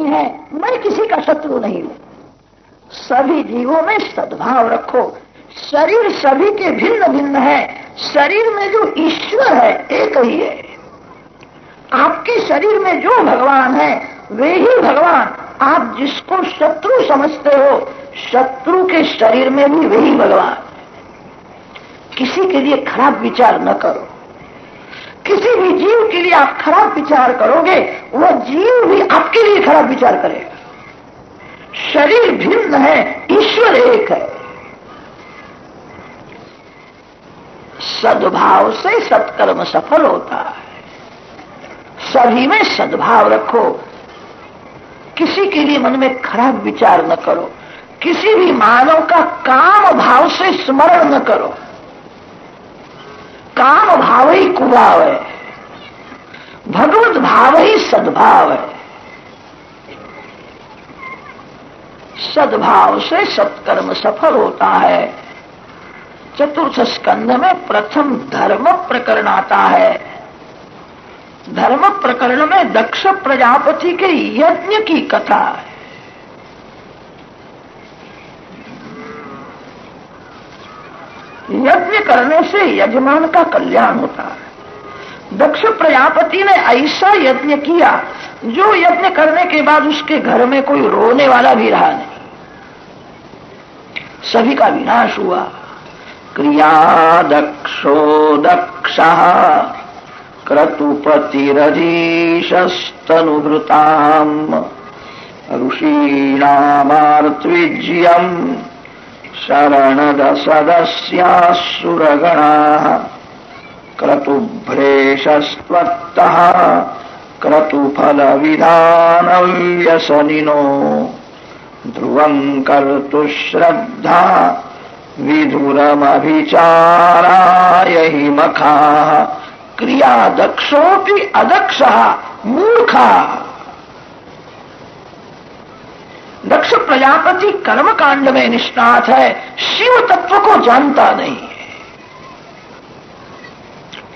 नहीं है। मैं किसी का शत्रु नहीं हूँ। सभी जीवों में सद्भाव रखो। शरीर सभी के भिन्न भिन्न है। शरीर में जो ईश्वर है, एक ही है। आपके शरीर में जो भगवान है, वे ही भगवान। आप जिसको शत्रु समझते हो, शत्रु के शरीर में भी वही भगवान। किसी के लिए खराब विचार न करो। किसी भी जीव के लिए आप खराब विचार करोगे, वो जीव भी आपके लिए खराब विचार करेगा। शरीर भिन्न है, ईश्वर एक है। सद्भाव से सत्कर्म सफल होता है। सभी में सद्भाव रखो। किसी के लिए मन में खराब विचार न करो। किसी भी मानव का काम भाव से स्मरण न करो। काम भाव ही कुभाव। है भगवत भाव ही सद्भाव। है सद्भाव से सत्कर्म सफल होता है। चतुर्थ स्कंध में प्रथम धर्म प्रकरण आता है। धर्म प्रकरण में दक्ष प्रजापति के यज्ञ की कथा है। यज्ञ करने से यजमान का कल्याण होता है। दक्ष प्रजापति ने ऐसा यज्ञ किया, जो यज्ञ करने के बाद उसके घर में कोई रोने वाला भी रहा नहीं। सभी का विनाश हुआ। क्रिया दक्षो दक्ष क्रतुपतिरधीशस्तनुभृताम् ऋषीणामार्त्विज्यम्। शरणदसदस्यासुरगणाः क्रतुभ्रेशस्त्वत्तः क्रतुफलविधानव्यसनिनो ध्रुवम् कर्तु श्रद्धा विधुरमभिचाराय हि मखाः क्रिया दक्षोपि अदक्ष मूर्खा। दक्ष प्रजापति कर्म कांड में निष्णात है, शिव तत्व को जानता नहीं है।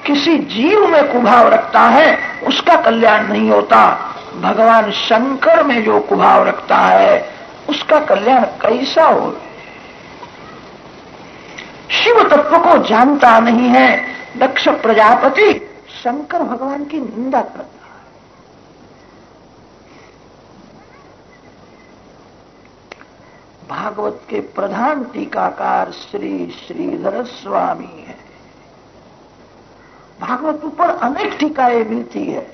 किसी जीव में कुभाव रखता है, उसका कल्याण नहीं होता। भगवान शंकर में जो कुभाव रखता है, उसका कल्याण कैसा हो? शिव तत्व को जानता नहीं है, दक्ष प्रजापति शंकर भगवान की निंदा करता भागवत के प्रधान टीकाकार श्री श्रीधर स्वामी है। भागवत ऊपर अनेक टीकाएँ मिलती है।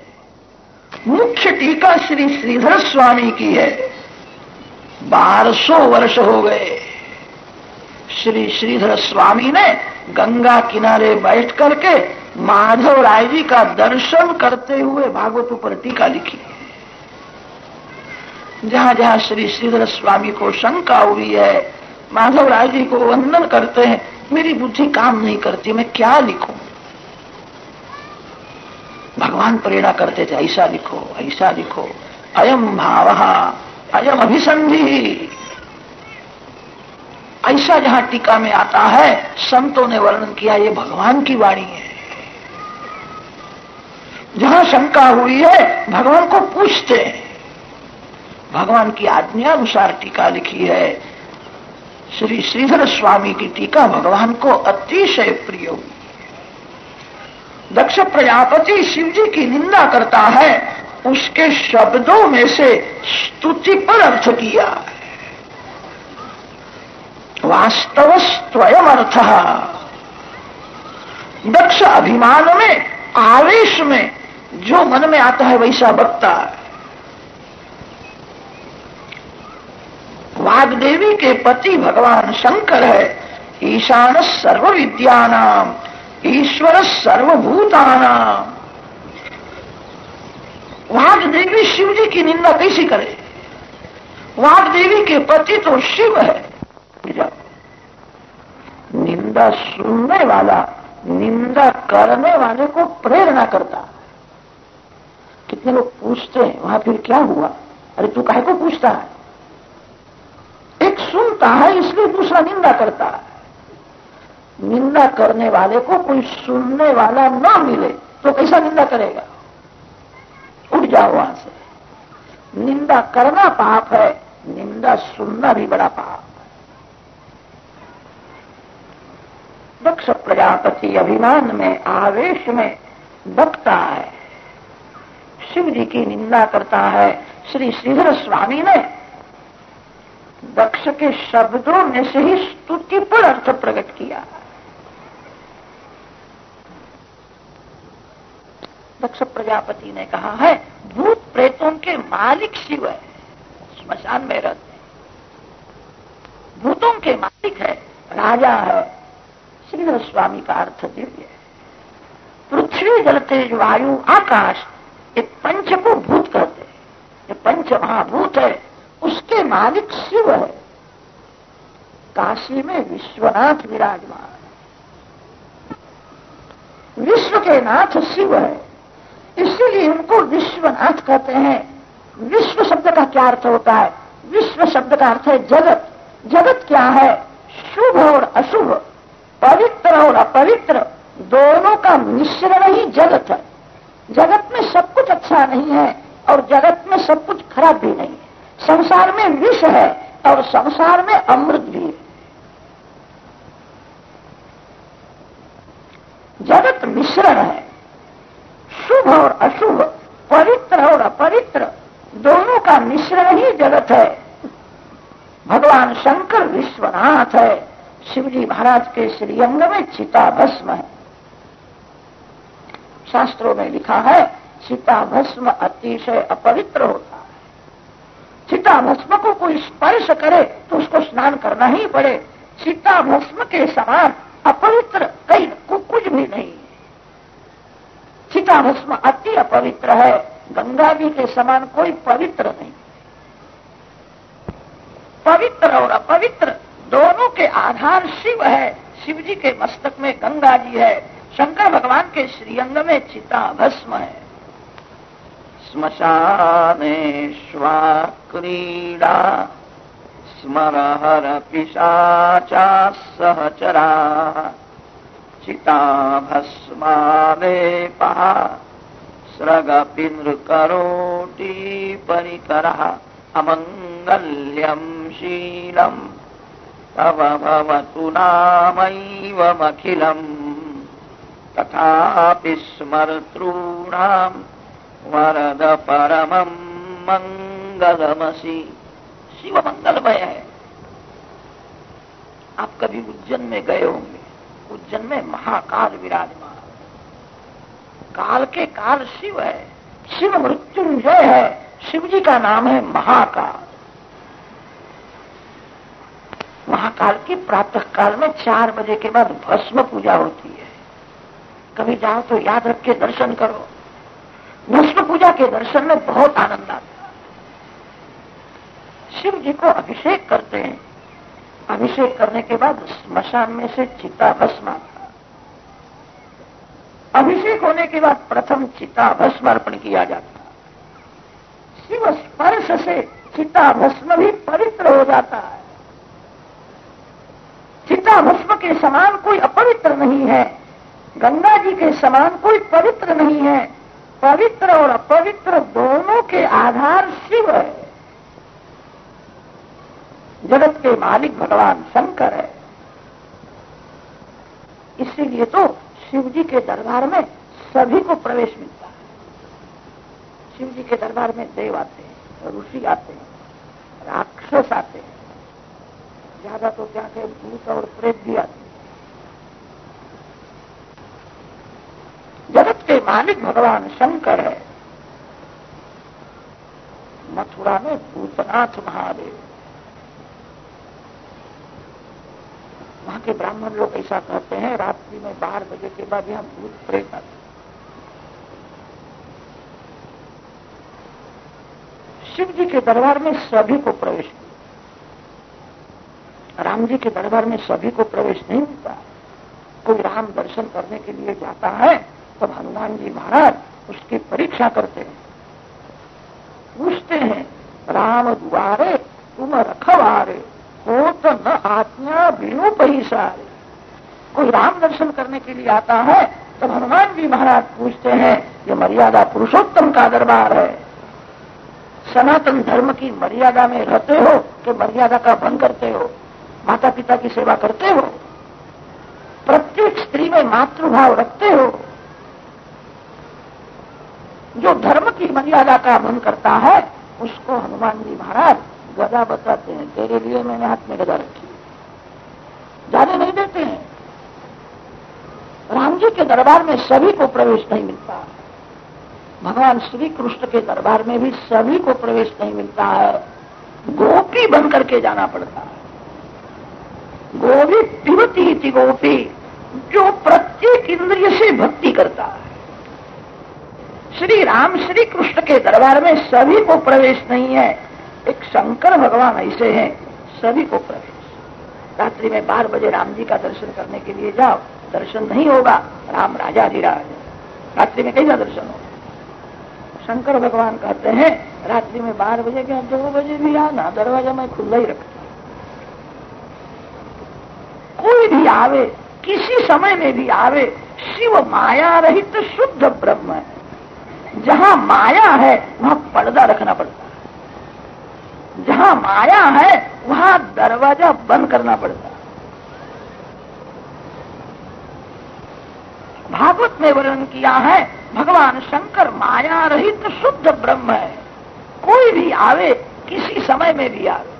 मुख्य टीका श्री श्रीधर स्वामी की है। बारह सौ वर्ष हो गए। श्री श्रीधर स्वामी ने गंगा किनारे बैठ करके माधव राय जी का दर्शन करते हुए भागवत पर टीका लिखी। जहाँ जहाँ श्री श्रीधर स्वामी को शंका हुई है माधव राय जी को वंदन करते हैं, मेरी बुद्धि काम नहीं करती, मैं क्या लिखूं? भगवान प्रेरणा करते थे, ऐसा लिखो ऐसा लिखो। अयम भाव, अयम अभिसंधि। ऐसा जहाँ टीका में आता है, संतों ने वर्णन किया, ये भगवान की वाणी है। जहाँ शंका हुई है, भगवान को पूछते हैं। भगवान की आज्ञा अनुसार टीका लिखी है। श्री श्रीधर स्वामी की टीका भगवान को अतिशय प्रिय हुई दक्ष प्रजापति शिव जी की निंदा करता है, उसके शब्दों में से स्तुति पर अर्थ किया वास्तव स्वयं अर्थ दक्ष अभिमान में, आवेश में, जो मन में आता है वैसा बकता है। वाग्देवी के पति भगवान शंकर है। ईशान सर्व विद्यानाम ईश्वर सर्वभूतानाम वाग्देवी शिव जी की निंदा कैसी करे? वाग्देवी के पति तो शिव है। निंदा सुनने वाला, निंदा करने वाले को प्रेरणा करता। कितने लोग पूछते हैं, वहाँ फिर क्या हुआ? अरे तू काहे को पूछता है? सुनता है, इसलिए दूसरा निंदा करता है। निंदा करने वाले को कोई सुनने वाला न मिले तो कैसा निंदा करेगा? उठ जाओ वहाँ से। निंदा करना पाप है, निंदा सुनना भी बड़ा पाप है। दक्ष प्रजापति अभिमान में, आवेश में बकता है। शिव जी की निंदा करता है, श्री श्रीधर स्वामी ने दक्ष के शब्दों में से ही स्तुति पर अर्थ प्रकट किया। दक्ष प्रजापति ने कहा, है, भूत प्रेतों के मालिक शिव है, स्मशान में रहते भूतों के मालिक है, राजा है, श्रीधर स्वामी का अर्थ दिव्य है। पृथ्वी जल तेज वायु आकाश, ये पंच को भूत कहते हैं। ये पंच महाभूत है। उसके मालिक शिव है। काशी में विश्वनाथ विराजमान विश्व के नाथ शिव है। इसीलिए उनको विश्वनाथ कहते हैं। विश्व शब्द का क्या अर्थ होता है? विश्व शब्द का अर्थ है जगत। जगत क्या है? शुभ और अशुभ। पवित्र और अपवित्र। दोनों का मिश्रण ही जगत है। जगत में सब कुछ अच्छा नहीं है और जगत में सब कुछ खराब भी नहीं है। संसार में विष है और संसार में अमृत भी है। जगत मिश्रण है। शुभ और अशुभ, पवित्र और अपवित्र, दोनों का मिश्रण ही जगत है। भगवान शंकर विश्वनाथ है। शिवजी महाराज के श्रीअंग में चिता भस्म है। शास्त्रों में लिखा है चिता भस्म अतिशय अपवित्र होता है। चिता भस्म को कोई स्पर्श करे तो उसको स्नान करना ही पड़े। चिता भस्म के समान अपवित्र कहीं कुछ भी नहीं चिता भस्म अति अपवित्र है। गंगा जी के समान कोई पवित्र नहीं। पवित्र और अपवित्र दोनों के आधार शिव है। शिव जी के मस्तक में गंगा जी है। शंकर भगवान के श्रीअंग में चिता भस्म है। श्मशानेश्वा क्रीडा स्मरहर पिशाचा सहचरा। चिता भस्मालेपः स्रगपिनृकरोटी परिकरः अमङ्गल्यम् शीलम् तव भवतु नामैवमखिलम् तथापि स्मर्तॄणाम् वरद परमम् मंगलमसी। शिव मंगलमय है। आप कभी उज्जैन में गए होंगे। उज्जैन में महाकाल विराजमान। काल के काल शिव है। शिव मृत्युंजय है। शिव जी का नाम है महाकाल। महाकाल की प्रातः काल में चार बजे के बाद भस्म पूजा होती है। कभी जाओ तो याद रख के दर्शन करो। भस्म पूजा के दर्शन में बहुत आनंद आता है। शिव जी को अभिषेक करते हैं। अभिषेक करने के बाद स्मशान में से चिता भस्म आता अभिषेक होने के बाद प्रथम चिता भस्म अर्पण किया जाता शिव स्पर्श से चिता भस्म भी पवित्र हो जाता है। चिता भस्म के समान कोई अपवित्र नहीं है। गंगा जी के समान कोई पवित्र नहीं है। पवित्र और अपवित्र दोनों के आधार शिव है। जगत के मालिक भगवान शंकर है। इसीलिए तो शिव जी के दरबार में सभी को प्रवेश मिलता है। शिव जी के दरबार में देव आते हैं, ऋषि आते हैं, राक्षस आते हैं। ज़्यादा तो क्या थे भूत और प्रेत भी आते हैं। जगत के मालिक भगवान शंकर है। मथुरा में भूतनाथ महादेव। वहाँ के ब्राह्मण लोग ऐसा कहते हैं, रात्रि में बारह बजे के बाद यहाँ भूत प्रेत आते शिव जी के दरबार में सभी को प्रवेश राम जी के दरबार में सभी को प्रवेश नहीं मिलता कोई राम दर्शन करने के लिए जाता है तो हनुमान जी महाराज उसकी परीक्षा करते हैं। पूछते हैं, राम दुआरे, तुम रखवारे हो तो न आत्मा बिनु पैसारे कोई राम दर्शन करने के लिए आता है, तब हनुमान जी महाराज पूछते हैं, ये मर्यादा पुरुषोत्तम का दरबार है। सनातन धर्म की मर्यादा में रहते हो कि मर्यादा का भंग करते हो? माता पिता की सेवा करते हो? प्रत्येक स्त्री में मातृभाव रखते हो? जो धर्म की मर्यादा का भंग करता है, उसको हनुमान जी महाराज गदा बताते हैं। तेरे लिए मैंने हाथ में गदा रखी जाने नहीं देते हैं। राम जी के दरबार में सभी को प्रवेश नहीं मिलता। भगवान श्री कृष्ण के दरबार में भी सभी को प्रवेश नहीं मिलता है। गोपी बन करके जाना पड़ता है। गोभी पिबती थी गोपी, जो प्रत्येक इंद्रिय से भक्ति करता है। श्री राम श्री कृष्ण के दरबार में सभी को प्रवेश नहीं है। एक शंकर भगवान ऐसे हैं, सभी को प्रवेश। रात्रि में बारह बजे राम जी का दर्शन करने के लिए जाओ। दर्शन नहीं होगा, राम राजा अधिराज रात्रि में कैसा दर्शन होगा? शंकर भगवान कहते हैं, रात्रि में बारह बजे क्या दो बजे भी आना? दरवाज़ा मैं खुला ही रखता कोई भी आवे, किसी समय में भी आवे, शिव माया रहित शुद्ध ब्रह्म है। जहाँ माया है, वहाँ पर्दा रखना पड़ता है। जहाँ माया है, वहाँ दरवाज़ा बंद करना पड़ता है। भागवत में वर्णन किया है, भगवान शंकर माया रहित तो शुद्ध ब्रह्म है। कोई भी आवे, किसी समय में भी आवे।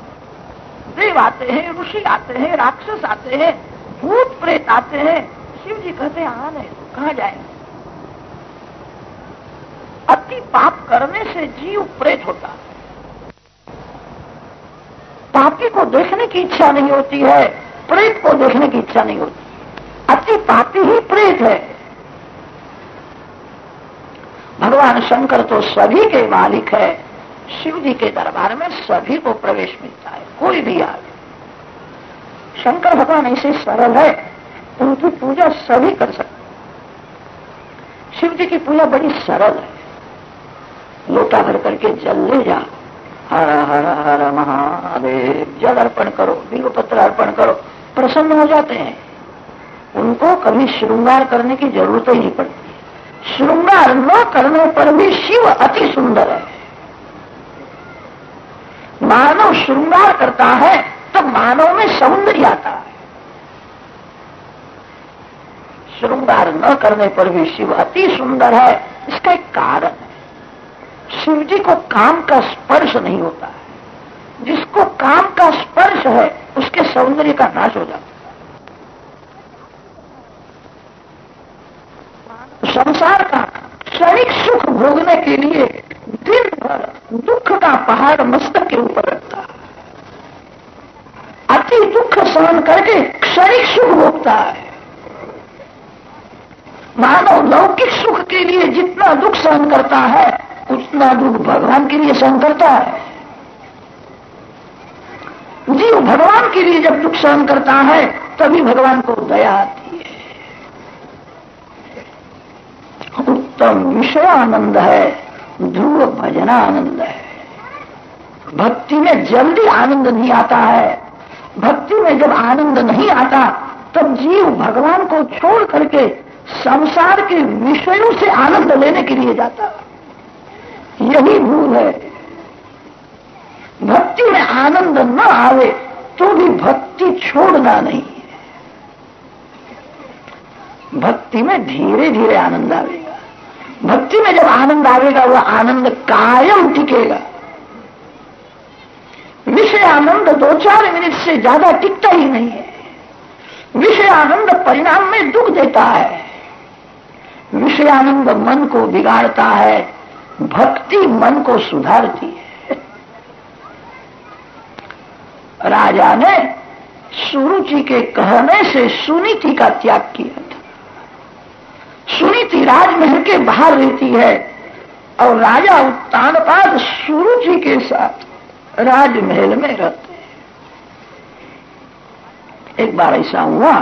देव आते हैं, ऋषि आते हैं, राक्षस आते हैं, भूत प्रेत आते हैं, शिव जी कहते हैं, आने कहा जाएँगे? अति पाप करने से जीव प्रेत होता है। पापी को देखने की इच्छा नहीं होती है, प्रेत को देखने की इच्छा नहीं होती अति पापी ही प्रेत है। भगवान शंकर तो सभी के मालिक है। शिव जी के दरबार में सभी को प्रवेश मिलता है, कोई भी आ शंकर भगवान ऐसे सरल है, उनकी पूजा सभी कर सकते शिव जी की पूजा बड़ी सरल है। लोटा भर करके जल ले जा। हर हर हर महादेव, जल अर्पण करो बिल पत्र अर्पण करो, प्रसन्न हो जाते हैं। उनको कभी श्रृंगार करने की ज़रूरत ही नहीं पड़ती। श्रृंगार न करने पर भी शिव अति सुंदर है। मानव श्रृंगार करता है तो मानव में सौंदर्य आता है। श्रृंगार न करने पर भी शिव अति सुंदर है, इसका एक कारण। शिव जी को काम का स्पर्श नहीं होता है। जिसको काम का स्पर्श है, उसके सौंदर्य का नाश हो जाता है। संसार का क्षणिक सुख भोगने के लिए दिन भर दुख का पहाड़ मस्तक के ऊपर रखता है। अति दुख सहन करके क्षणिक सुख भोगता है। मानव लौकिक सुख के लिए जितना दुख सहन करता है उतना दुख भगवान के लिए सहन करता है। जीव भगवान के लिए जब दुख सहन करता है, तभी भगवान को दया आती है। उत्तम विषय आनंद है, ध्रुव भजना आनंद है। भक्ति में जल्दी आनंद नहीं आता है। भक्ति में जब आनंद नहीं आता, तब जीव भगवान को छोड़ करके संसार के विषयों से आनंद लेने के लिए जाता है। यही भूल है। भक्ति में आनंद न आवे तो भी भक्ति छोड़ना नहीं है। भक्ति में धीरे धीरे आनंद आवेगा। भक्ति में जब आनंद आवेगा, वह आनंद कायम टिकेगा। विषय आनंद दो चार मिनट से ज़्यादा टिकता ही नहीं है। विषय आनंद परिणाम में दुख देता है। विषय आनंद मन को बिगाड़ता है। भक्ति मन को सुधारती है। राजा ने सुरुचि के कहने से सुनीति का त्याग किया था। सुनीति राजमहल के बाहर रहती है और राजा उत्तानपाद सुरुचि के साथ राजमहल में रहते हैं। एक बार ऐसा हुआ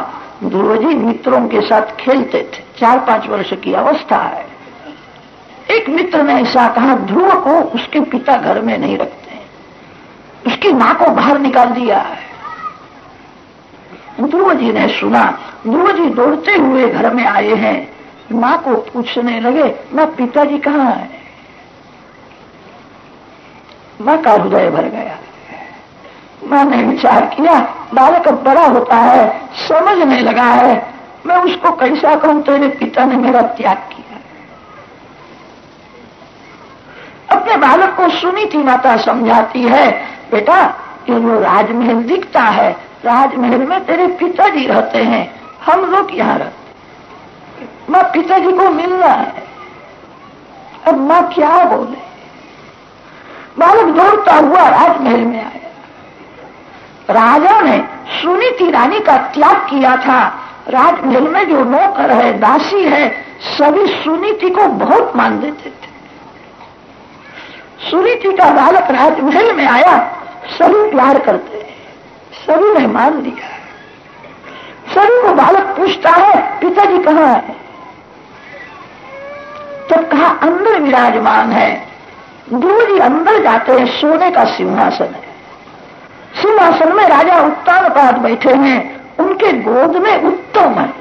ध्रुव जी मित्रों के साथ खेलते थे। चार पाँच वर्ष की अवस्था है। एक मित्र ने ऐसा कहा, ध्रुव को उसके पिता घर में नहीं रखते उसकी माँ को बाहर निकाल दिया है। ध्रुव जी ने सुना, ध्रुव जी दौड़ते हुए घर में आए हैं। माँ को पूछने लगे, मैं, पिताजी कहाँ है? माँ का हृदय भर गया। माँ ने विचार किया, बालक अब बड़ा होता है, समझने लगा है। मैं उसको कैसा कहूँ, तेरे पिता ने मेरा त्याग किया। अपने बालक को सुनी थी, माता समझाती है, बेटा ये जो राजमहल दिखता है, राजमहल में तेरे पिताजी रहते हैं, हम लोग यहाँ रहते माँ, पिताजी को मिलना है। अब माँ क्या बोले? बालक दौड़ता हुआ राजमहल में आया। राजा ने सुनीति रानी का त्याग किया था। राजमहल में जो नौकर है, दासी है, सभी सुनीति को बहुत मान देते थे। सुनीति का बालक राजमहल में आया, सभी प्यार करते सभी ने मान लिया। सभी को बालक पूछता है, पिताजी कहाँ है? तो कहा, अंदर विराजमान है ध्रुव जी अंदर जाते हैं, सोने का सिंहासन है। सिंहासन में राजा उत्तान पाद बैठे हैं, उनके गोद में उत्तम है,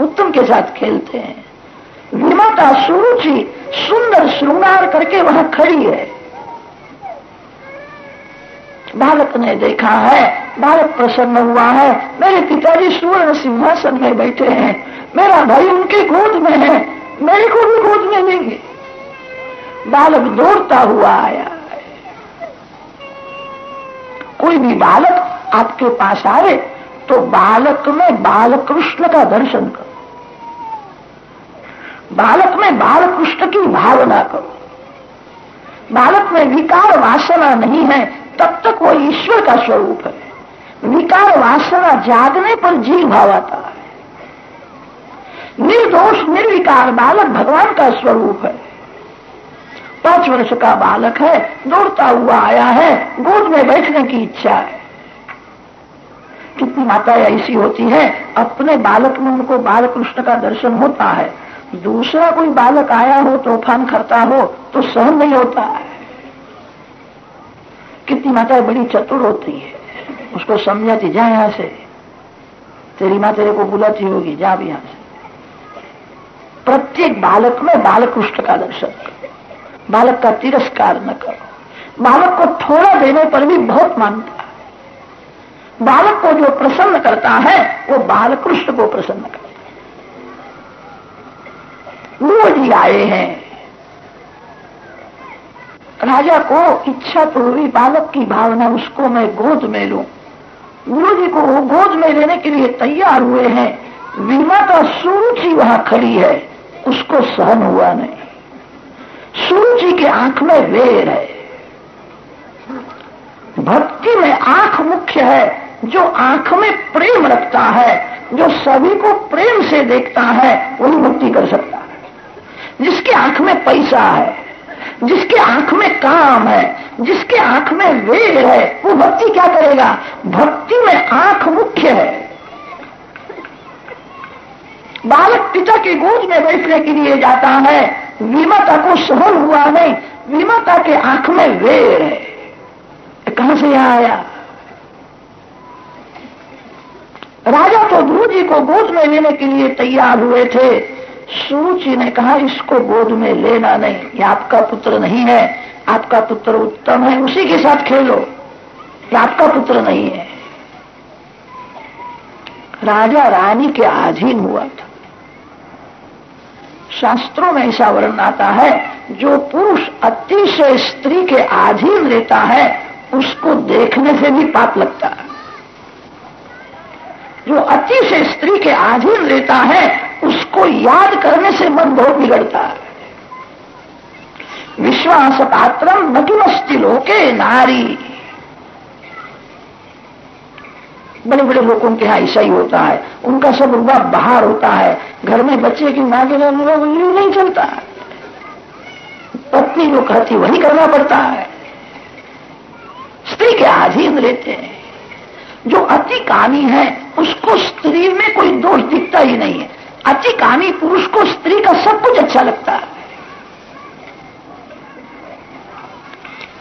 उत्तम के साथ खेलते हैं। विमाता सुरुचि सुंदर श्रृंगार करके वहाँ खड़ी है। बालक ने देखा है, बालक प्रसन्न हुआ है। मेरे पिताजी सुवर्ण सिंहासन में बैठे हैं। मेरा भाई उनके गोद में है। मेरे को भी गोद में लेंगे। बालक दौड़ता हुआ आया कोई भी बालक आपके पास आए तो बालक में बालकृष्ण का दर्शन करो। बालक में बाल बालकृष्ण की भावना करो। बालक में विकार वासना नहीं है, तब तक वो ईश्वर का स्वरूप है। विकार वासना जागने पर जीव भाव आता है। निर्दोष, निर्विकार बालक भगवान का स्वरूप है। पाँच वर्ष का बालक है, दौड़ता हुआ आया है, गोद में बैठने की इच्छा है। कितनी माताएँ ऐसी होती है, अपने बालक में उनको बालकृष्ण का दर्शन होता है। दूसरा कोई बालक आया हो, तूफ़ान करता हो तो सहन नहीं होता कितनी माताएँ बड़ी चतुर होती है। उसको समझाती, जा यहाँ से। तेरी माँ तेरे को बुलाती होगी, जा भी यहाँ से। प्रत्येक बालक में बालकृष्ण का दर्शन बालक का तिरस्कार न करो। बालक को थोड़ा देने पर भी बहुत मानता है। बालक को जो प्रसन्न करता है, वो बालकृष्ण को प्रसन्न करता है। वो जी आए हैं। राजा को इच्छा हुई बालक की भावना उसको मैं गोद में लू। गुरु जी को गोद में लेने के लिए तैयार हुए हैं। विमा विमाता सूची वहाँ खड़ी है। उसको सहन हुआ नहीं। सूची के आँख में वेर है। भक्ति में आँख मुख्य है, जो आँख में प्रेम रखता है, जो सभी को प्रेम से देखता है, वही भक्ति कर सकता। जिसके आँख में पैसा है, जिसके आँख में काम है, जिसके आँख में वेर है, वो भक्ति क्या करेगा? भक्ति में आँख मुख्य है। बालक पिता की गोद में बैठने के लिए जाता है, विमता को सहन हुआ नहीं, विमता के आँख में वेर है। कहाँ से यहाँ आया? राजा तो ध्रुव जी को गोद में लेने के लिए तैयार हुए थे। सुरुचि ने कहा, इसको गोद में लेना नहीं। ये आपका पुत्र नहीं है। आपका पुत्र उत्तम है, उसी के साथ खेलो। ये आपका पुत्र नहीं है। राजा रानी के अधीन हुआ था। शास्त्रों में ऐसा वर्ण आता है, जो पुरुष अतिशय स्त्री के अधीन रहता है, उसको देखने से भी पाप लगता है। जो अतिशय स्त्री के अधीन रहता है उसको याद करने से मन बहुत बिगड़ता है। विश्वास पात्रम न किमस्ति लोके नारी। बड़े बड़े लोगों के यहाँ ऐसा ही होता है। उनका सब रुपा बाहर होता है। घर में बच्चे की माँ के लिए नहीं चलता। पत्नी जो कहती, वही करना पड़ता है। स्त्री के अधीन रहते हैं। जो अति कामी है, उसको स्त्री में कोई दोष दिखता ही नहीं है। अति कामी पुरुष को स्त्री का सब कुछ अच्छा लगता है।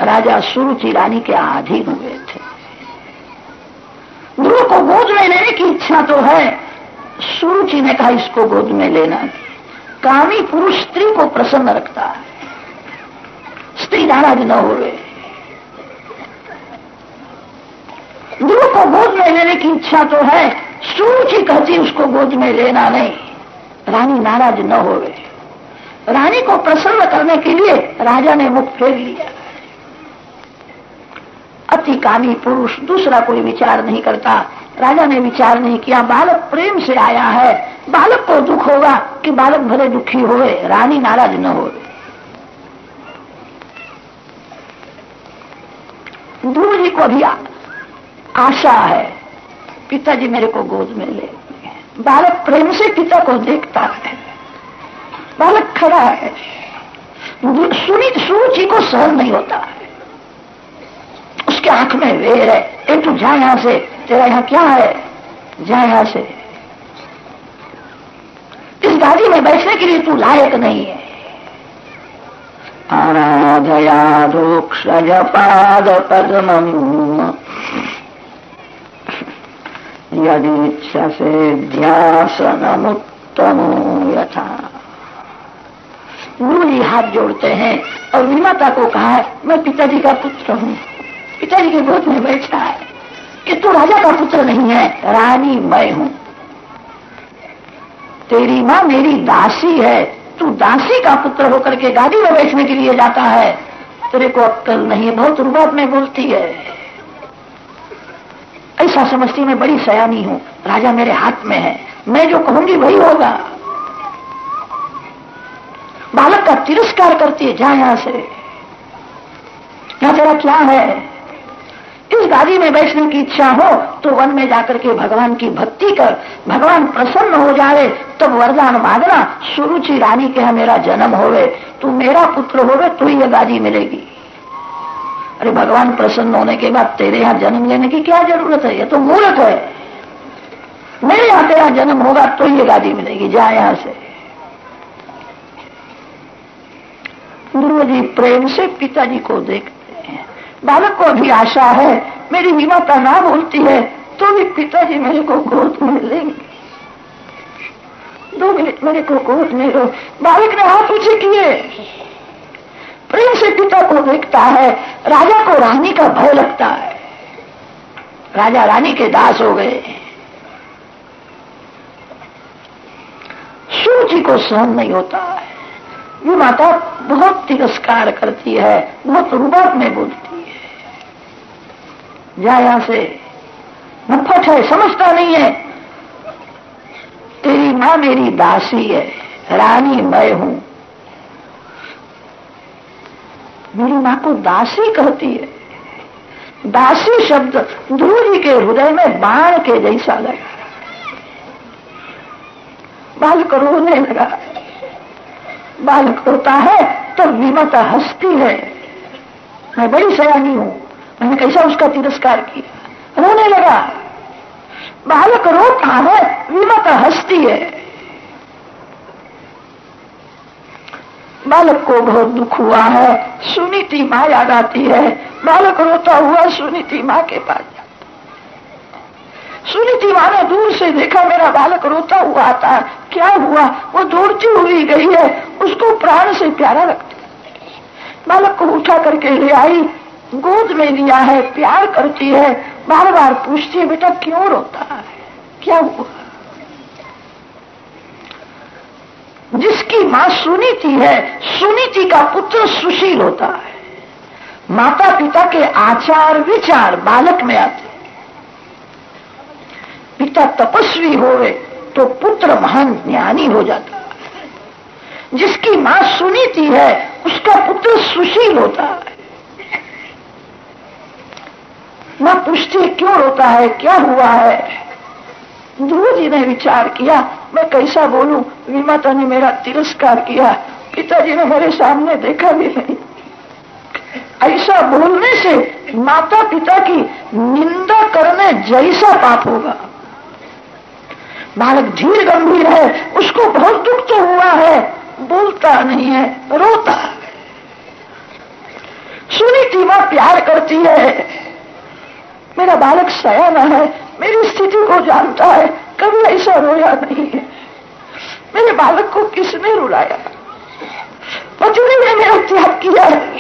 राजा सुरुचि रानी के अधीन हुए थे। गुरु को गोद में लेने की इच्छा तो है। सुरुचि ने कहा, इसको गोद में लेना कामी पुरुष स्त्री को प्रसन्न रखता है। स्त्री नाराज़ न हो रहे गुरु को गोद में लेने की इच्छा तो है। सूची कहती, उसको गोद में लेना नहीं। रानी नाराज़ न हो गए रानी को प्रसन्न करने के लिए राजा ने मुख फेर लिया। अति कामी पुरुष दूसरा कोई विचार नहीं करता। राजा ने विचार नहीं किया, बालक प्रेम से आया है। बालक को दुख होगा कि बालक भले दुखी होए रानी नाराज़ न हो ध्रुव जी को भी आशा है, पिताजी मेरे को गोद में ले। बालक प्रेम से पिता को देखता है। बालक खड़ा है। सुनी सूची को सहन नहीं होता उसके आँख में वेर है। ए, तू जा यहाँ से। तेरा यहाँ क्या है? जा यहाँ से। इस गाड़ी में बैठने के लिए तू लायक नहीं है। आराधया रोक्षज पाद पद्म इच्छा से ध्यासनमुत्तम यथा। गुरु जी हाथ जोड़ते हैं और विमाता को कहा है, मैं पिताजी का पुत्र हूँ। पिताजी के गोद में बैठा है कि तू राजा का पुत्र नहीं है, रानी मैं हूँ। तेरी माँ मेरी दासी है, तू दासी का पुत्र होकर के गाड़ी में बैठने के लिए जाता है। तेरे को अक्कल नहीं बहुत रुबाब में बोलती है। ऐसा समझती मैं बड़ी सयानी हूँ। राजा मेरे हाथ में है। मैं जो कहूँगी वही होगा। बालक का तिरस्कार करती है, जा यहाँ से। यहाँ तेरा क्या है? इस गाड़ी में बैठने की इच्छा हो तो वन में जाकर के भगवान की भक्ति कर। भगवान प्रसन्न हो जाए, तब वरदान मांगना, सुरुचि रानी के मेरा जन्म होवे। तू मेरा पुत्र होवे तो ही ये गाड़ी मिलेगी। अरे भगवान, प्रसन्न होने के बाद तेरे यहाँ जन्म लेने की क्या ज़रूरत है? ये तो मूर्ख है। मेरे यहाँ तेरा जन्म होगा तो ये गादी मिलेगी। जा यहाँ से। गुरु जी, प्रेम से पिताजी को देखते हैं। बालक को भी आशा है। मेरी माता ना बोलती है तो भी पिताजी मेरे को गोद में लेंगे। दो मिनट मेरे को गोद में लो बालक ने हाथ ऊँचे किए। प्रेम से पिता को देखता है, राजा को रानी का भय लगता है। राजा रानी के दास हो गए। शिव जी को सहन नहीं होता है। ये माता बहुत तिरस्कार करती है, बहुत रुबाब में बोलती है। जा यहाँ से नफट है, समझता नहीं है, तेरी माँ मेरी दासी है, रानी मैं हूँ। मेरी माँ को दासी कहती है। दासी शब्द जी के हृदय में बाण के जैसा लगा। बालक रोने लगा। बालक रोता है तो विमता हंसती है। मैं बड़ी सयानी हूँ। मैंने कैसा उसका तिरस्कार किया। रोने लगा। बालक रोता है, विमता हंसती है। बालक को बहुत दुख हुआ है। सुनीति माँ याद आती है। बालक रोता हुआ सुनीति माँ के पास सुनीति माँ ने दूर से देखा, मेरा बालक रोता हुआ आता है क्या हुआ? वो दौड़ती हुई गई है। उसको प्राण से प्यारा रखती बालक को उठा करके ले आई। गोद में लिया है। प्यार करती है। बार बार पूछती है, बेटा, क्यों रोता है? क्या हुआ? जिसकी माँ सुनीति है, सुनीति का पुत्र सुशील होता है। माता पिता के आचार विचार बालक में आते पिता तपस्वी होवे तो पुत्र महान ज्ञानी हो जाता है। जिसकी माँ सुनीति है, उसका पुत्र सुशील होता है। माँ पूछती क्यों रोता है? क्या हुआ है? ध्रुव जी ने विचार किया। मैं कैसा बोलूँ? विमाता ने मेरा तिरस्कार किया। पिताजी ने मेरे सामने देखा भी नहीं। ऐसा बोलने से माता पिता की निंदा करने जैसा पाप होगा। बालक धीर गंभीर है, उसको बहुत दुख तो हुआ है। बोलता नहीं है, रोता सुनी माँ प्यार करती है। मेरा बालक सयाना है मेरी स्थिति को जानता है, कभी ऐसा रोया नहीं है। मेरे बालक को किसने रुलाया? पत्नी ने मैंने हत्या किया है।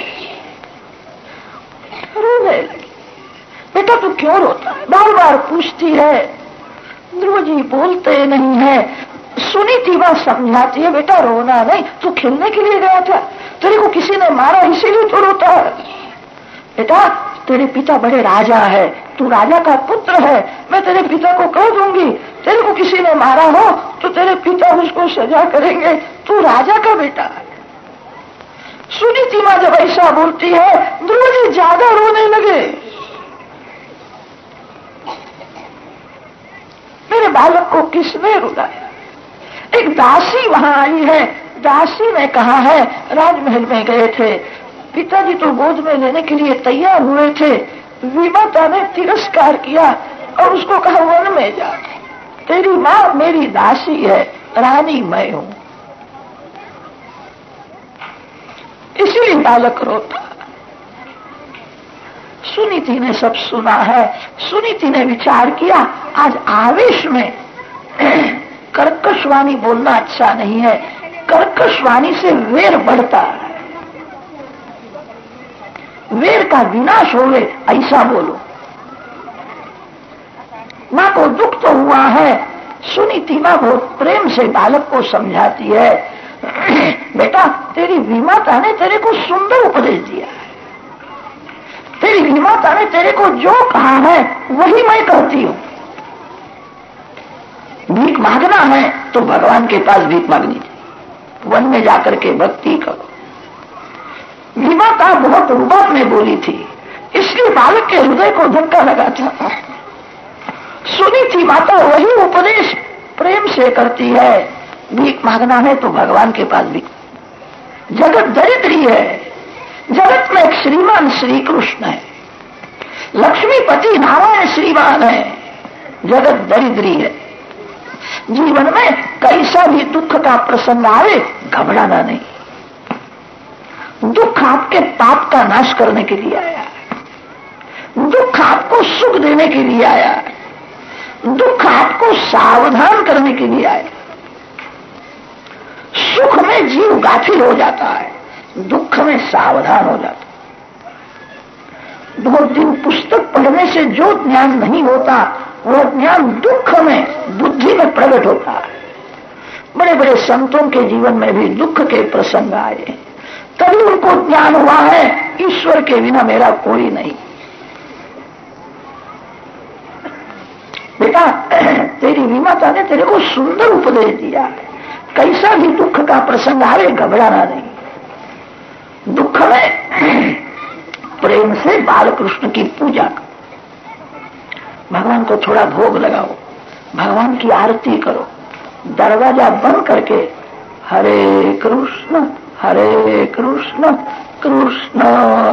रोने लगी। बेटा तू क्यों रोता? है बार बार पूछती है। ध्रुव जी बोलते नहीं है। सुनी थी बात, समझाती है, बेटा रोना नहीं। तू खेलने के लिए गया था। तेरे को किसी ने मारा, इसीलिए तो रोता है। बेटा तेरे पिता बड़े राजा है। तू राजा का पुत्र है। मैं तेरे पिता को कह दूँगी, तेरे को किसी ने मारा हो तो तेरे पिता उसको सजा करेंगे। तू राजा का बेटा है। सुनीति माँ जब ऐसा बोलती है ध्रुव जी ज़्यादा रोने लगे। मेरे बालक को किसने रुलाया? एक दासी वहाँ आई है। दासी ने कहा है, राजमहल में गए थे। पिताजी तो गोद में लेने के लिए तैयार हुए थे। विमाता ने तिरस्कार किया और उसको कहा, वन में जा। तेरी माँ मेरी दासी है, रानी मैं हूँ। इसलिए बालक रोता। सुनीति ने सब सुना है। सुनीति ने विचार किया, आज आवेश में कर्कशवाणी बोलना अच्छा नहीं है। कर्कशवाणी से वेर बढ़ता है। वेर का विनाश हो गए ऐसा बोलो। माँ को दुख तो हुआ है सुनीति माँ बहुत प्रेम से बालक को समझाती है। बेटा, तेरी विमाता ने तेरे को सुंदर उपदेश दिया है। तेरी विमाता ने तेरे को जो कहा है, वही मैं कहती हूँ। भीख मांगना है तो भगवान के पास भीख मांगनी थी। वन में जाकर के भक्ति करो। विमाता बहुत रुबाब में बोली थी। इसलिए बालक के हृदय को धक्का लगा था सुनी थी माता, वही उपदेश प्रेम से करती है। भीख मांगना है तो भगवान के पास भी। जगत दरिद्री है। जगत में एक श्रीमान श्री कृष्ण है। लक्ष्मीपति नारायण श्रीमान है। जगत दरिद्री है। जीवन में कैसा भी दुख का प्रसंग आवे घबराना नहीं। दुख आपके पाप का नाश करने के लिए आया है। दुख आपको सुख देने के लिए आया है। दुख आपको सावधान करने के लिए आया सुख में जीव गाफिल हो जाता है, दुख में सावधान हो जाता है। बहुत दिन पुस्तक पढ़ने से जो ज्ञान नहीं होता, वो ज्ञान दुख में, बुद्धि में प्रकट होता है। बड़े बड़े संतों के जीवन में भी दुख के प्रसंग आए तभी उनको ज्ञान हुआ है। ईश्वर के बिना मेरा कोई नहीं। बेटा, तेरी विमाता ने तेरे को सुंदर उपदेश दिया कैसा भी दुख का प्रसंग आवे घबराना नहीं। दुख में प्रेम से बाल कृष्ण की पूजा करो। भगवान को थोड़ा भोग लगाओ। भगवान की आरती करो। दरवाज़ा बंद करके हरे कृष्ण। हरे कृष्ण कृष्ण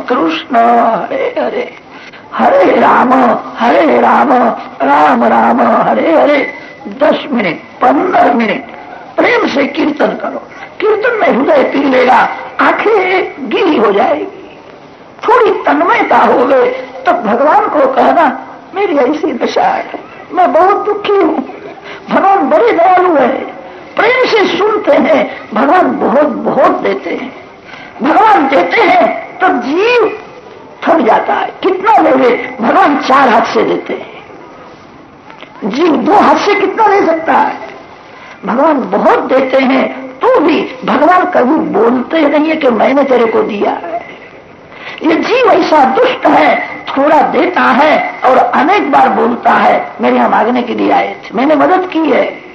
कृष्ण, हरे हरे। हरे राम हरे राम राम राम, हरे हरे। दस मिनट, पंद्रह मिनट। प्रेम से कीर्तन करो। कीर्तन में हृदय पी लेगा, आँखें गीली हो जाएगी। थोड़ी तन्मयता हो गए तब भगवान को कहना, मेरी ऐसी दशा है, मैं बहुत दुखी हूँ। भगवान बड़े दयालु है। प्रेम से सुनते हैं, भगवान बहुत बहुत देते हैं। भगवान देते हैं, तब जीव थक जाता है। कितना लोगे भगवान चार हाथ से देते हैं। जीव दो हाथ से कितना ले सकता है? भगवान बहुत देते हैं तो भी भगवान कभी बोलते नहीं है कि मैंने तेरे को दिया है। ये जीव ऐसा दुष्ट है, थोड़ा देता है और अनेक बार बोलता है, मेरे यहाँ मांगने के लिए आए थे। मैंने मदद की है।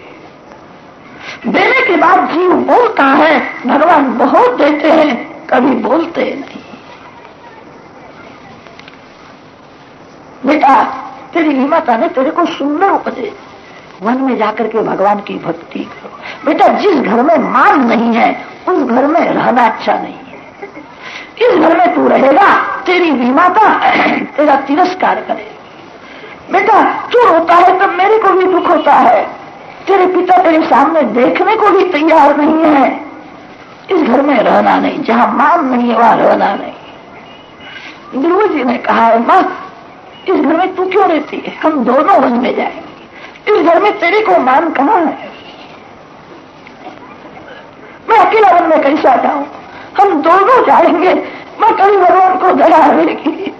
देने के बाद जीव बोलता है, भगवान बहुत देते हैं, कभी बोलते नहीं। बेटा, तेरी माता ने तेरे को सुंदर उपजे वन में जाकर के भगवान की भक्ति करो। बेटा, जिस घर में मान नहीं है, उस घर में रहना अच्छा नहीं है। इस घर में तू रहेगा, तेरी विमाता तेरा तिरस्कार करेगी। बेटा, तू रोता है, तब मेरे को भी दुख होता है। तेरे पिता तेरे सामने देखने को भी तैयार नहीं है। इस घर में रहना नहीं, जहाँ मान नहीं है, वहाँ रहना नहीं। गुरु जी ने कहा है माँ इस घर में तू क्यों रहती है? हम दोनों वन में जाएँगे। इस घर में तेरे को मान कहा है? मैं अकेला वन में कैसा जाऊँ? हम दोनों जाएँगे। मैं कभी भगवान को दया रहेगी